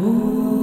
Ooh.